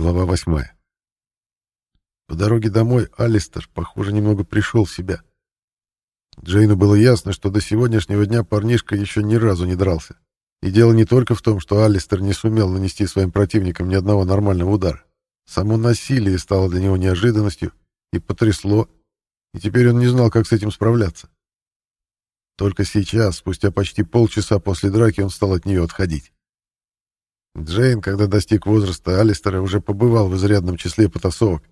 Глава восьмая. По дороге домой Алистер, похоже, немного пришел в себя. Джейну было ясно, что до сегодняшнего дня парнишка еще ни разу не дрался. И дело не только в том, что Алистер не сумел нанести своим противникам ни одного нормального удара. Само насилие стало для него неожиданностью и потрясло, и теперь он не знал, как с этим справляться. Только сейчас, спустя почти полчаса после драки, он стал от нее отходить. Джейн, когда достиг возраста Алистера, уже побывал в изрядном числе потасовок.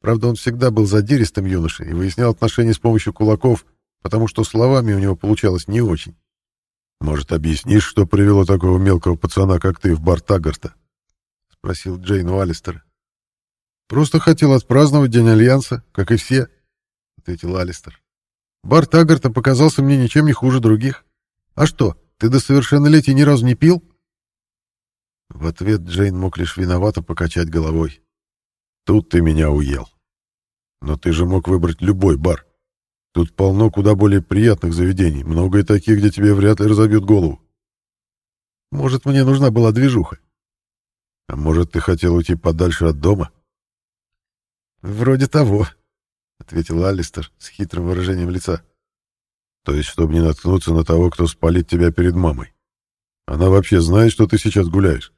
Правда, он всегда был задиристым юношей и выяснял отношения с помощью кулаков, потому что словами у него получалось не очень. «Может, объяснишь, что привело такого мелкого пацана, как ты, в бар Таггарта?» — спросил Джейн у Алистера. «Просто хотел отпраздновать День Альянса, как и все», — ответил Алистер. «Бар Таггарта показался мне ничем не хуже других. А что, ты до совершеннолетия ни разу не пил?» В ответ Джейн мог лишь виновато покачать головой. «Тут ты меня уел. Но ты же мог выбрать любой бар. Тут полно куда более приятных заведений, много и таких, где тебе вряд ли разобьют голову. Может, мне нужна была движуха? А может, ты хотел уйти подальше от дома?» «Вроде того», — ответил Алистер с хитрым выражением лица. «То есть, чтобы не наткнуться на того, кто спалит тебя перед мамой. Она вообще знает, что ты сейчас гуляешь?»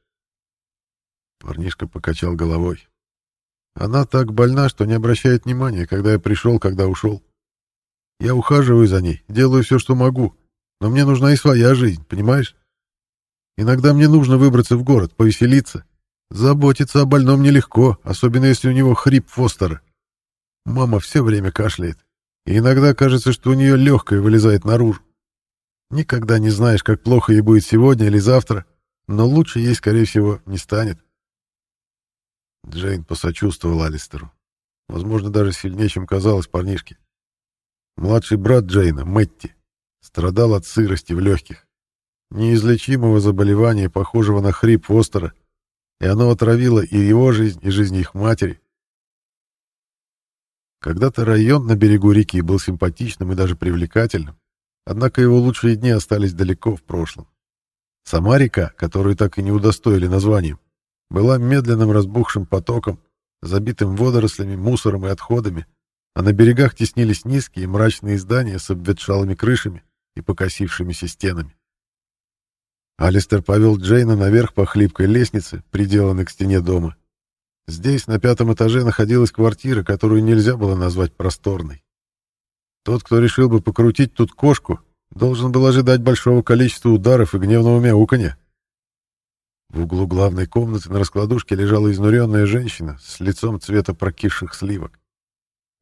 Парнишка покачал головой. Она так больна, что не обращает внимания, когда я пришел, когда ушел. Я ухаживаю за ней, делаю все, что могу, но мне нужна и своя жизнь, понимаешь? Иногда мне нужно выбраться в город, повеселиться. Заботиться о больном нелегко, особенно если у него хрип Фостера. Мама все время кашляет, и иногда кажется, что у нее легкое вылезает наружу. Никогда не знаешь, как плохо ей будет сегодня или завтра, но лучше ей, скорее всего, не станет. Джейн посочувствовал Алистеру. Возможно, даже сильнее, чем казалось парнишке. Младший брат Джейна, Мэтти, страдал от сырости в легких. Неизлечимого заболевания, похожего на хрип Фостера, и оно отравило и его жизнь, и жизнь их матери. Когда-то район на берегу реки был симпатичным и даже привлекательным, однако его лучшие дни остались далеко в прошлом. Сама река, которую так и не удостоили названием, была медленным разбухшим потоком, забитым водорослями, мусором и отходами, а на берегах теснились низкие мрачные здания с обветшалыми крышами и покосившимися стенами. Алистер повел Джейна наверх по хлипкой лестнице, приделанной к стене дома. Здесь, на пятом этаже, находилась квартира, которую нельзя было назвать просторной. Тот, кто решил бы покрутить тут кошку, должен был ожидать большого количества ударов и гневного мяуканья. В углу главной комнаты на раскладушке лежала изнуренная женщина с лицом цвета прокисших сливок.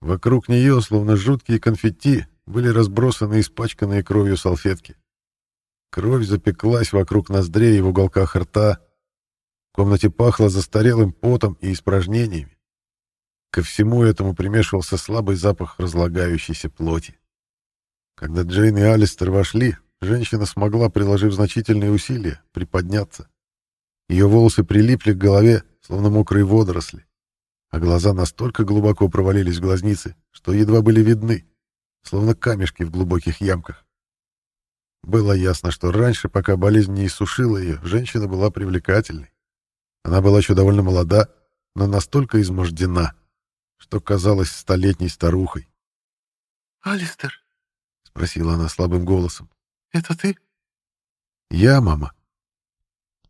Вокруг нее, словно жуткие конфетти, были разбросаны испачканные кровью салфетки. Кровь запеклась вокруг ноздрей и в уголках рта. В комнате пахло застарелым потом и испражнениями. Ко всему этому примешивался слабый запах разлагающейся плоти. Когда Джейн и Алистер вошли, женщина смогла, приложив значительные усилия, приподняться. Ее волосы прилипли к голове, словно мокрые водоросли, а глаза настолько глубоко провалились в глазницы, что едва были видны, словно камешки в глубоких ямках. Было ясно, что раньше, пока болезнь не иссушила ее, женщина была привлекательной. Она была еще довольно молода, но настолько измождена, что казалась столетней старухой. «Алистер?» — спросила она слабым голосом. «Это ты?» «Я, мама»,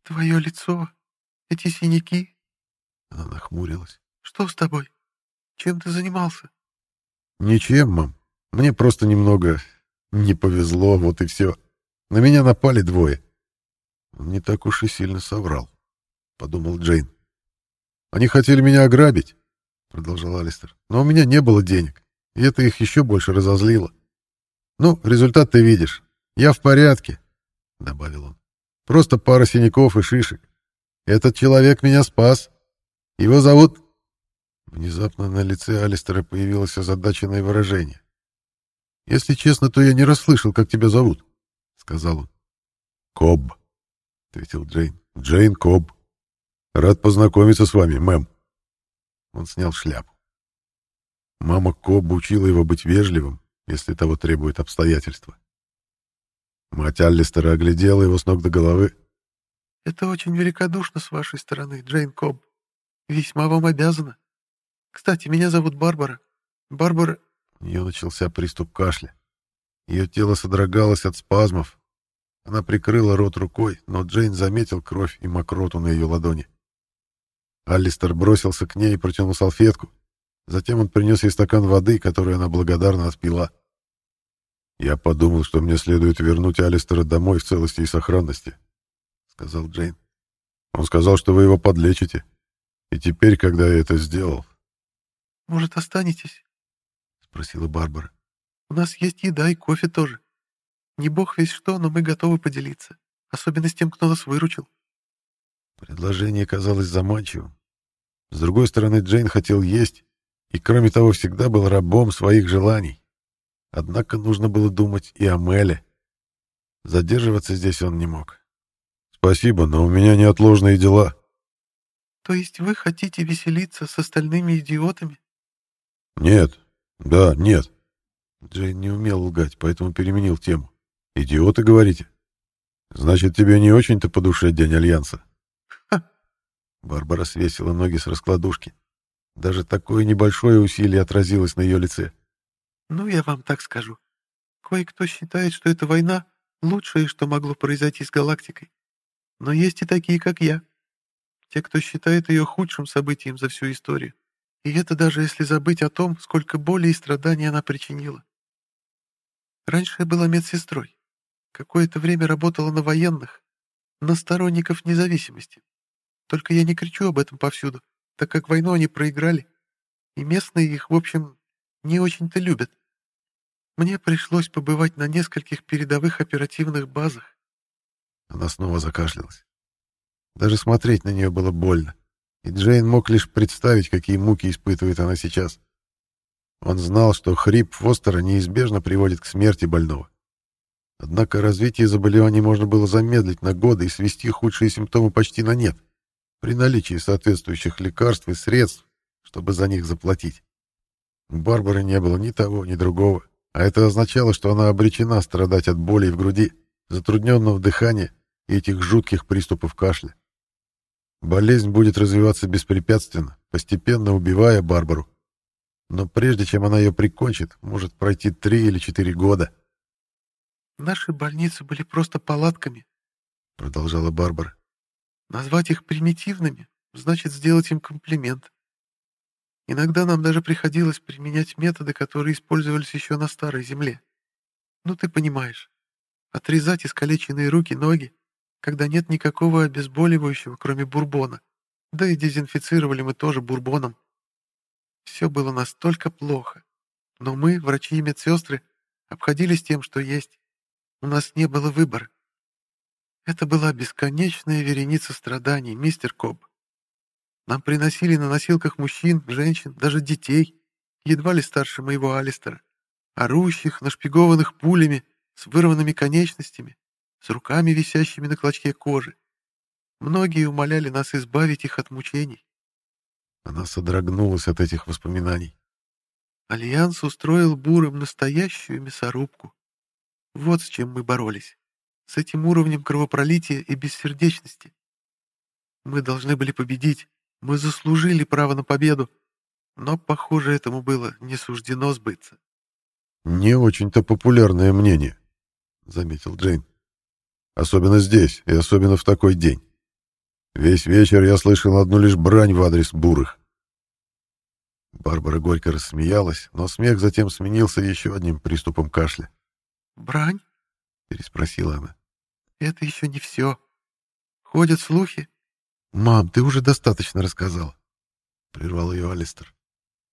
Твое лицо, эти синяки. Она нахмурилась. Что с тобой? Чем ты занимался? Ничем, мам. Мне просто немного не повезло, вот и все. На меня напали двое. Он не так уж и сильно соврал, подумал Джейн. Они хотели меня ограбить, продолжал Алистер. Но у меня не было денег, и это их еще больше разозлило. Ну, результат ты видишь. Я в порядке, добавил он. Просто пара синяков и шишек. Этот человек меня спас. Его зовут...» Внезапно на лице Алистера появилось озадаченное выражение. «Если честно, то я не расслышал, как тебя зовут», — сказал он. «Коб», — ответил Джейн. «Джейн Коб. Рад познакомиться с вами, мэм». Он снял шляпу. Мама Коб учила его быть вежливым, если того требует обстоятельства. Мать Аллистера оглядела его с ног до головы. «Это очень великодушно с вашей стороны, Джейн Кобб. Весьма вам обязана. Кстати, меня зовут Барбара. Барбара...» У нее начался приступ кашля. Ее тело содрогалось от спазмов. Она прикрыла рот рукой, но Джейн заметил кровь и мокроту на ее ладони. Аллистер бросился к ней и протянул салфетку. Затем он принес ей стакан воды, которую она благодарно отпила. «Я подумал, что мне следует вернуть Алистера домой в целости и сохранности», — сказал Джейн. «Он сказал, что вы его подлечите. И теперь, когда я это сделал...» «Может, останетесь?» — спросила Барбара. «У нас есть еда и кофе тоже. Не бог весь что, но мы готовы поделиться, особенно с тем, кто нас выручил». Предложение казалось заманчивым. С другой стороны, Джейн хотел есть, и, кроме того, всегда был рабом своих желаний. Однако нужно было думать и о Меле. Задерживаться здесь он не мог. «Спасибо, но у меня неотложные дела». «То есть вы хотите веселиться с остальными идиотами?» «Нет. Да, нет». Джейн не умел лгать, поэтому переменил тему. «Идиоты, говорите? Значит, тебе не очень-то по душе День Альянса?» Ха. Барбара свесила ноги с раскладушки. Даже такое небольшое усилие отразилось на ее лице. Ну, я вам так скажу. Кое-кто считает, что эта война — лучшее, что могло произойти с галактикой. Но есть и такие, как я. Те, кто считает ее худшим событием за всю историю. И это даже если забыть о том, сколько боли и страданий она причинила. Раньше я была медсестрой. Какое-то время работала на военных, на сторонников независимости. Только я не кричу об этом повсюду, так как войну они проиграли, и местные их, в общем, не очень-то любят. Мне пришлось побывать на нескольких передовых оперативных базах. Она снова закашлялась. Даже смотреть на нее было больно, и Джейн мог лишь представить, какие муки испытывает она сейчас. Он знал, что хрип Фостера неизбежно приводит к смерти больного. Однако развитие заболеваний можно было замедлить на годы и свести худшие симптомы почти на нет, при наличии соответствующих лекарств и средств, чтобы за них заплатить. У Барбары не было ни того, ни другого, а это означало, что она обречена страдать от боли в груди, затрудненного дыхания и этих жутких приступов кашля. Болезнь будет развиваться беспрепятственно, постепенно убивая Барбару. Но прежде чем она ее прикончит, может пройти три или четыре года. «Наши больницы были просто палатками», — продолжала Барбара. «Назвать их примитивными значит сделать им комплимент. Иногда нам даже приходилось применять методы, которые использовались еще на Старой Земле. Ну, ты понимаешь. Отрезать искалеченные руки, ноги, когда нет никакого обезболивающего, кроме бурбона. Да и дезинфицировали мы тоже бурбоном. Все было настолько плохо. Но мы, врачи и медсестры, обходились тем, что есть. У нас не было выбора. Это была бесконечная вереница страданий, мистер Коб. Нам приносили на носилках мужчин, женщин, даже детей, едва ли старше моего Алистера, орущих, нашпигованных пулями, с вырванными конечностями, с руками, висящими на клочке кожи. Многие умоляли нас избавить их от мучений. Она содрогнулась от этих воспоминаний. Альянс устроил бурам настоящую мясорубку. Вот с чем мы боролись. С этим уровнем кровопролития и бессердечности. Мы должны были победить, мы заслужили право на победу, но, похоже, этому было не суждено сбыться. «Не очень-то популярное мнение», — заметил Джейн. «Особенно здесь и особенно в такой день. Весь вечер я слышал одну лишь брань в адрес бурых». Барбара горько рассмеялась, но смех затем сменился еще одним приступом кашля. «Брань?» — переспросила она. «Это еще не все. Ходят слухи, «Мам, ты уже достаточно рассказал», — прервал ее Алистер.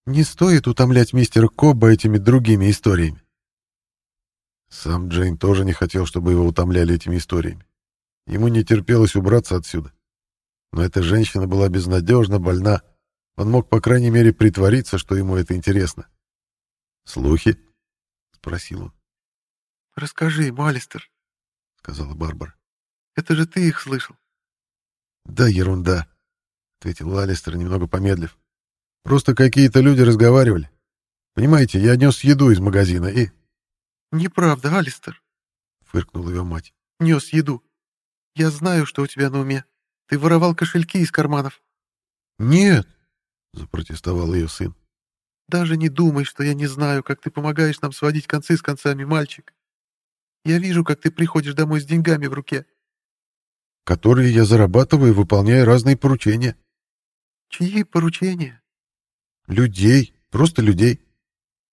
«Не стоит утомлять мистера Кобба этими другими историями». Сам Джейн тоже не хотел, чтобы его утомляли этими историями. Ему не терпелось убраться отсюда. Но эта женщина была безнадежно больна. Он мог, по крайней мере, притвориться, что ему это интересно. «Слухи?» — спросил он. «Расскажи ему, Алистер», — сказала Барбара. «Это же ты их слышал». «Да ерунда», — ответил Алистер, немного помедлив. «Просто какие-то люди разговаривали. Понимаете, я нес еду из магазина и...» «Неправда, Алистер», — фыркнула ее мать. «Нес еду. Я знаю, что у тебя на уме. Ты воровал кошельки из карманов». «Нет!» — запротестовал ее сын. «Даже не думай, что я не знаю, как ты помогаешь нам сводить концы с концами, мальчик. Я вижу, как ты приходишь домой с деньгами в руке». «Которые я зарабатываю, выполняя разные поручения». «Чьи поручения?» «Людей. Просто людей».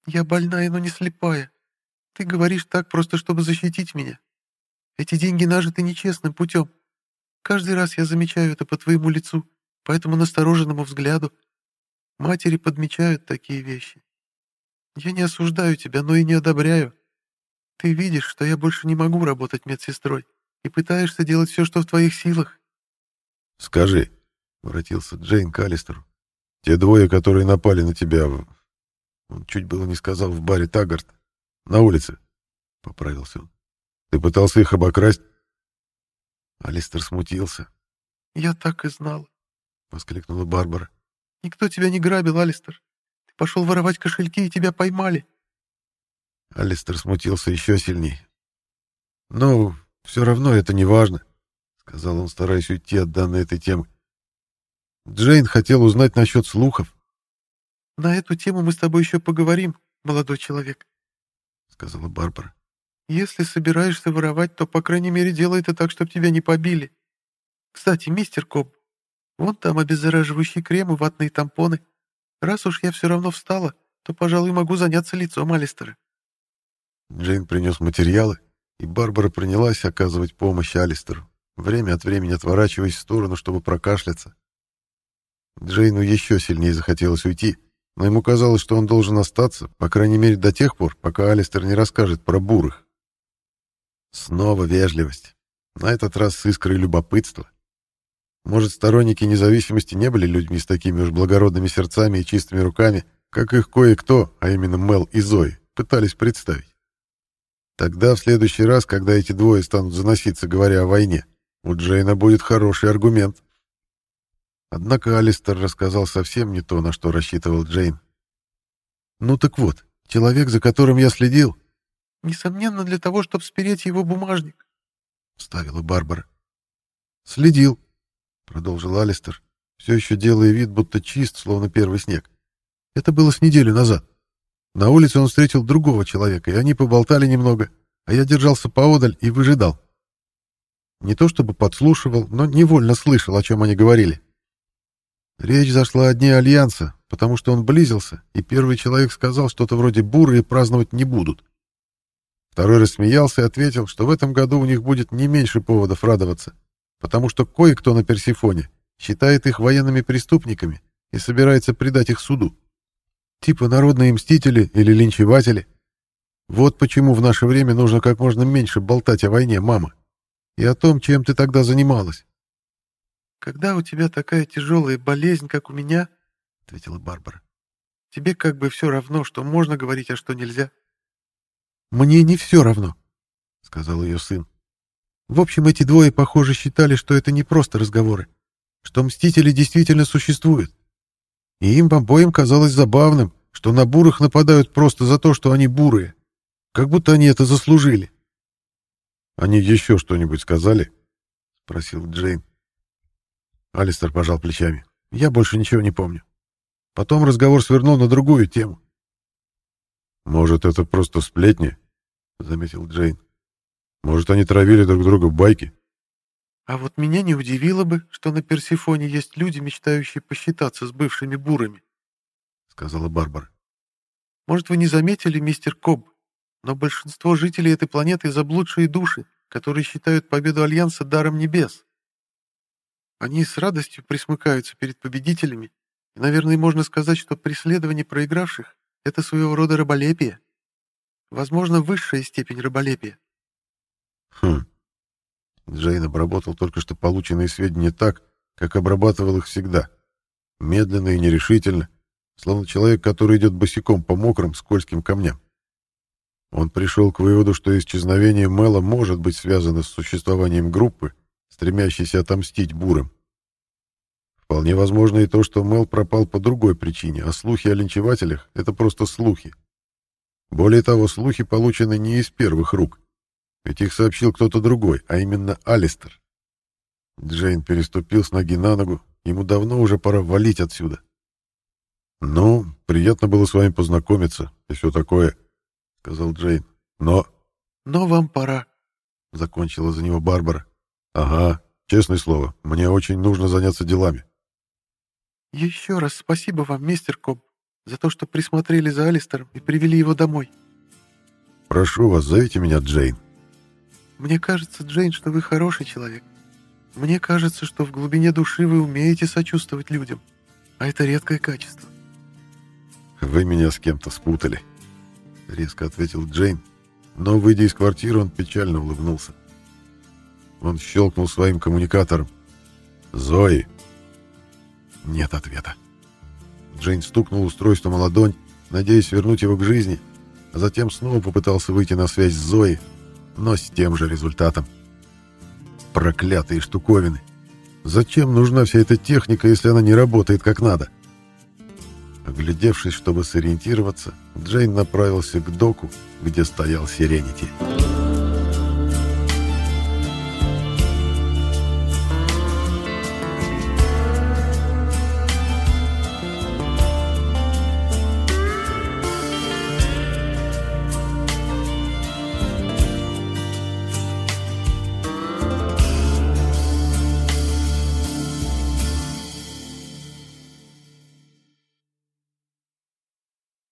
«Я больная, но не слепая. Ты говоришь так просто, чтобы защитить меня. Эти деньги нажиты нечестным путем. Каждый раз я замечаю это по твоему лицу, по этому настороженному взгляду. Матери подмечают такие вещи. Я не осуждаю тебя, но и не одобряю. Ты видишь, что я больше не могу работать медсестрой и пытаешься делать все, что в твоих силах. «Скажи», — обратился Джейн к Алистеру, — «те двое, которые напали на тебя, он чуть было не сказал в баре Таггарт, на улице», — поправился он. «Ты пытался их обокрасть?» Алистер смутился. «Я так и знал», — воскликнула Барбара. «Никто тебя не грабил, Алистер. Ты пошел воровать кошельки, и тебя поймали». Алистер смутился еще сильнее. «Ну, все равно это не важно», — сказал он, стараясь уйти от данной этой темы. Джейн хотел узнать насчет слухов. «На эту тему мы с тобой еще поговорим, молодой человек», — сказала Барбара. «Если собираешься воровать, то, по крайней мере, делай это так, чтобы тебя не побили. Кстати, мистер Коб, вон там обеззараживающий крем и ватные тампоны. Раз уж я все равно встала, то, пожалуй, могу заняться лицом Алистера». Джейн принес материалы, и Барбара принялась оказывать помощь Алистеру, время от времени отворачиваясь в сторону, чтобы прокашляться. Джейну еще сильнее захотелось уйти, но ему казалось, что он должен остаться, по крайней мере до тех пор, пока Алистер не расскажет про бурых. Снова вежливость. На этот раз с искрой любопытства. Может, сторонники независимости не были людьми с такими уж благородными сердцами и чистыми руками, как их кое-кто, а именно Мел и Зои, пытались представить. Тогда, в следующий раз, когда эти двое станут заноситься, говоря о войне, у Джейна будет хороший аргумент. Однако Алистер рассказал совсем не то, на что рассчитывал Джейн. «Ну так вот, человек, за которым я следил...» «Несомненно, для того, чтобы спереть его бумажник», — вставила Барбара. «Следил», — продолжил Алистер, все еще делая вид, будто чист, словно первый снег. «Это было с неделю назад. На улице он встретил другого человека, и они поболтали немного, а я держался поодаль и выжидал. Не то чтобы подслушивал, но невольно слышал, о чем они говорили. Речь зашла о дне Альянса, потому что он близился, и первый человек сказал что-то вроде «буры» и праздновать не будут. Второй рассмеялся и ответил, что в этом году у них будет не меньше поводов радоваться, потому что кое-кто на Персифоне считает их военными преступниками и собирается предать их суду. Типа народные мстители или линчеватели. Вот почему в наше время нужно как можно меньше болтать о войне, мама. И о том, чем ты тогда занималась. «Когда у тебя такая тяжелая болезнь, как у меня, — ответила Барбара, — тебе как бы все равно, что можно говорить, а что нельзя». «Мне не все равно», — сказал ее сын. «В общем, эти двое, похоже, считали, что это не просто разговоры, что мстители действительно существуют. И им обоим казалось забавным, что на бурых нападают просто за то, что они бурые. Как будто они это заслужили. «Они еще что-нибудь сказали?» — спросил Джейн. Алистер пожал плечами. «Я больше ничего не помню. Потом разговор свернул на другую тему». «Может, это просто сплетни?» — заметил Джейн. «Может, они травили друг друга в байке?» А вот меня не удивило бы, что на Персифоне есть люди, мечтающие посчитаться с бывшими бурами, — сказала Барбара. Может, вы не заметили, мистер Коб, но большинство жителей этой планеты — заблудшие души, которые считают победу Альянса даром небес. Они с радостью присмыкаются перед победителями, и, наверное, можно сказать, что преследование проигравших — это своего рода раболепие. Возможно, высшая степень раболепия. Хм, Джейн обработал только что полученные сведения так, как обрабатывал их всегда. Медленно и нерешительно, словно человек, который идет босиком по мокрым, скользким камням. Он пришел к выводу, что исчезновение Мэла может быть связано с существованием группы, стремящейся отомстить бурам. Вполне возможно и то, что Мэл пропал по другой причине, а слухи о линчевателях — это просто слухи. Более того, слухи получены не из первых рук. Ведь их сообщил кто-то другой, а именно Алистер. Джейн переступил с ноги на ногу ему давно уже пора валить отсюда. «Ну, приятно было с вами познакомиться и все такое», — сказал Джейн. «Но...» «Но вам пора», — закончила за него Барбара. «Ага, честное слово, мне очень нужно заняться делами». «Еще раз спасибо вам, мистер Коб, за то, что присмотрели за Алистером и привели его домой». «Прошу вас, зовите меня Джейн». «Мне кажется, Джейн, что вы хороший человек. Мне кажется, что в глубине души вы умеете сочувствовать людям, а это редкое качество». «Вы меня с кем-то спутали», — резко ответил Джейн, но, выйдя из квартиры, он печально улыбнулся. Он щелкнул своим коммуникатором. «Зои!» Нет ответа. Джейн стукнул устройством о ладонь, надеясь вернуть его к жизни, а затем снова попытался выйти на связь с Зоей, но с тем же результатом. Проклятые штуковины! Зачем нужна вся эта техника, если она не работает как надо? Оглядевшись, чтобы сориентироваться, Джейн направился к доку, где стоял Сиренити. «Сиренити»